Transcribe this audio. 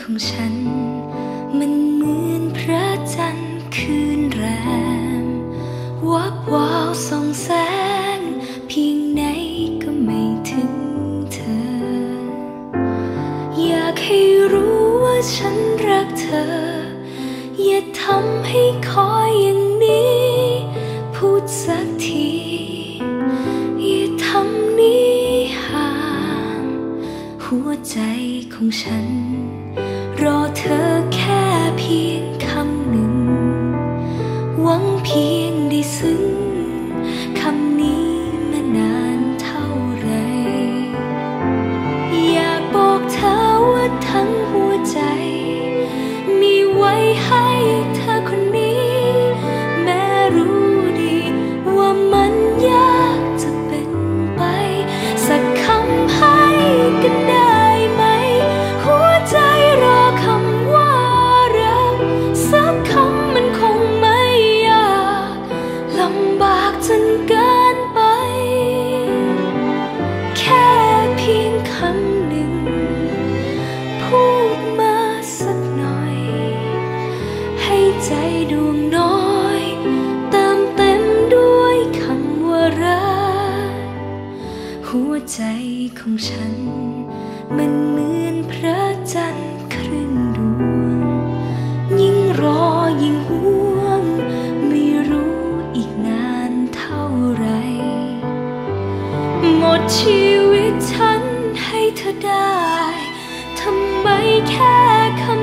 ของฉัน มันเหมือนพระจันทร์คืนแรมวับวาวส่องแสง เพียงไหนก็ไม่ถึงเธอ อยากให้รู้ว่าฉันรักเธอ อย่าทำให้คอยอย่างนี้ พูดสักที เธอแค่เพียงคำหนึ่ง หวังเพียงได้ซึ้ง หัวใจของฉัน มันเหมือนพระจันทร์ครึ่งดวง ยิ่งรอยิ่งห่วง ไม่รู้อีกนานเท่าไร หมดชีวิตฉันให้เธอได้ ทำไมแค่คำ